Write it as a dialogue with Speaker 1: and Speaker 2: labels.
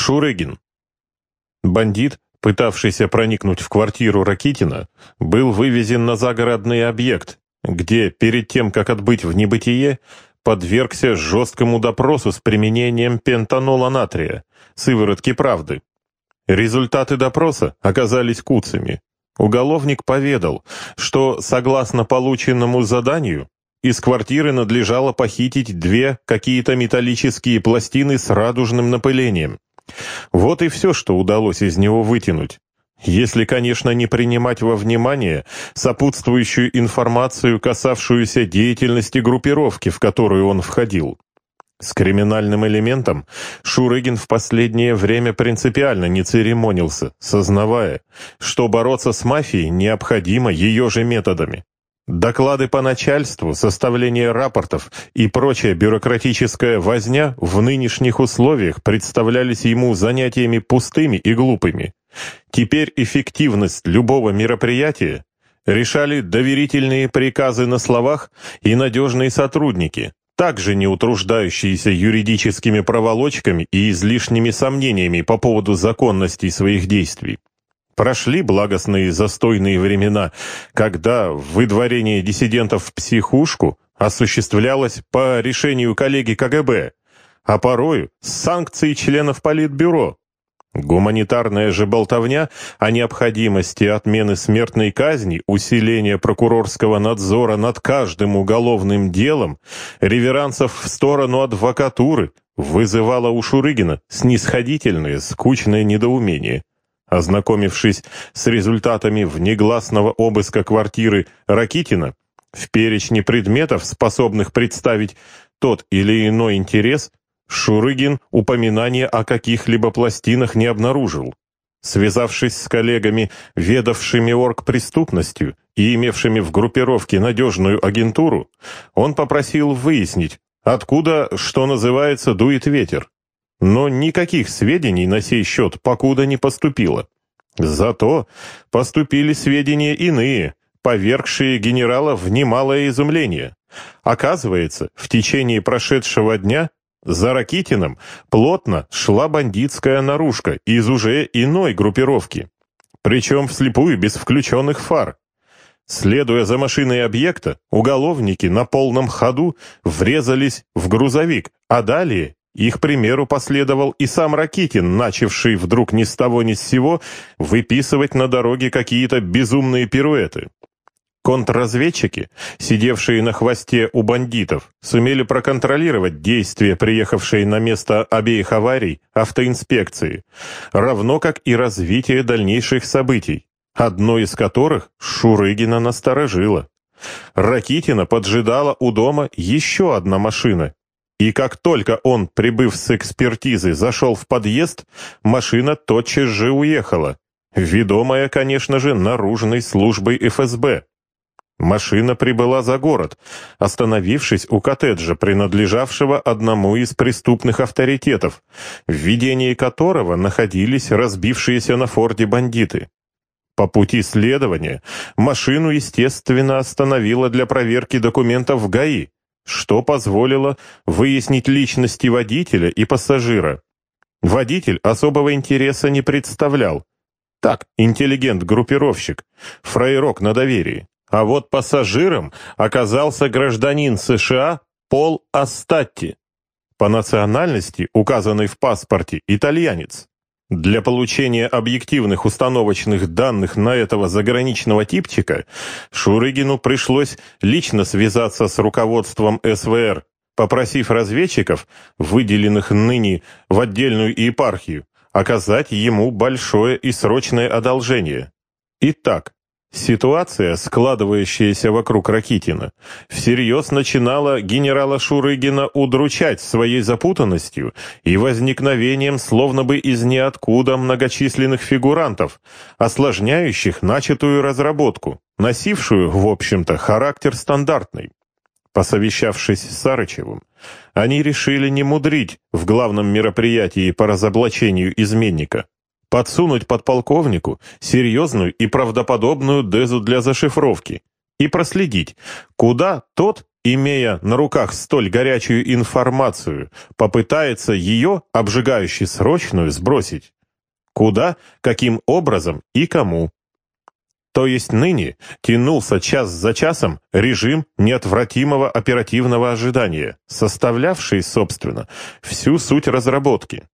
Speaker 1: Шурыгин. Бандит, пытавшийся проникнуть в квартиру Ракитина, был вывезен на загородный объект, где, перед тем, как отбыть в небытие, подвергся жесткому допросу с применением пентанола натрия, сыворотки правды. Результаты допроса оказались куцами. Уголовник поведал, что, согласно полученному заданию, из квартиры надлежало похитить две какие-то металлические пластины с радужным напылением. Вот и все, что удалось из него вытянуть. Если, конечно, не принимать во внимание сопутствующую информацию, касавшуюся деятельности группировки, в которую он входил. С криминальным элементом Шурыгин в последнее время принципиально не церемонился, сознавая, что бороться с мафией необходимо ее же методами. Доклады по начальству, составление рапортов и прочая бюрократическая возня в нынешних условиях представлялись ему занятиями пустыми и глупыми. Теперь эффективность любого мероприятия решали доверительные приказы на словах и надежные сотрудники, также не утруждающиеся юридическими проволочками и излишними сомнениями по поводу законности своих действий. Прошли благостные застойные времена, когда выдворение диссидентов в психушку осуществлялось по решению коллеги КГБ, а порою с санкцией членов Политбюро. Гуманитарная же болтовня о необходимости отмены смертной казни, усиления прокурорского надзора над каждым уголовным делом, реверансов в сторону адвокатуры вызывала у Шурыгина снисходительное, скучное недоумение. Ознакомившись с результатами внегласного обыска квартиры Ракитина, в перечне предметов, способных представить тот или иной интерес, Шурыгин упоминания о каких-либо пластинах не обнаружил. Связавшись с коллегами, ведавшими оргпреступностью и имевшими в группировке надежную агентуру, он попросил выяснить, откуда, что называется, дует ветер. Но никаких сведений на сей счет покуда не поступило. Зато поступили сведения иные, повергшие генерала в немалое изумление. Оказывается, в течение прошедшего дня за Ракитиным плотно шла бандитская наружка из уже иной группировки, причем вслепую без включенных фар. Следуя за машиной объекта, уголовники на полном ходу врезались в грузовик, а далее их примеру последовал и сам Ракитин, начавший вдруг ни с того ни с сего выписывать на дороге какие-то безумные пируэты. Контрразведчики, сидевшие на хвосте у бандитов, сумели проконтролировать действия приехавшей на место обеих аварий автоинспекции, равно как и развитие дальнейших событий, одно из которых Шурыгина насторожило. Ракитина поджидала у дома еще одна машина, и как только он, прибыв с экспертизы, зашел в подъезд, машина тотчас же уехала, ведомая, конечно же, наружной службой ФСБ. Машина прибыла за город, остановившись у коттеджа, принадлежавшего одному из преступных авторитетов, в ведении которого находились разбившиеся на форде бандиты. По пути следования машину, естественно, остановила для проверки документов в ГАИ, что позволило выяснить личности водителя и пассажира. Водитель особого интереса не представлял. Так, интеллигент-группировщик, фрейрок на доверии. А вот пассажиром оказался гражданин США Пол Астатти, по национальности, указанный в паспорте, итальянец. Для получения объективных установочных данных на этого заграничного типчика Шурыгину пришлось лично связаться с руководством СВР, попросив разведчиков, выделенных ныне в отдельную епархию, оказать ему большое и срочное одолжение. Итак, Ситуация, складывающаяся вокруг Ракитина, всерьез начинала генерала Шурыгина удручать своей запутанностью и возникновением словно бы из ниоткуда многочисленных фигурантов, осложняющих начатую разработку, носившую, в общем-то, характер стандартный. Посовещавшись с Сарычевым, они решили не мудрить в главном мероприятии по разоблачению изменника подсунуть подполковнику серьезную и правдоподобную дезу для зашифровки и проследить, куда тот имея на руках столь горячую информацию, попытается ее, обжигающей срочную, сбросить? Куда, каким образом и кому? То есть ныне тянулся час за часом режим неотвратимого оперативного ожидания, составлявший, собственно, всю суть разработки.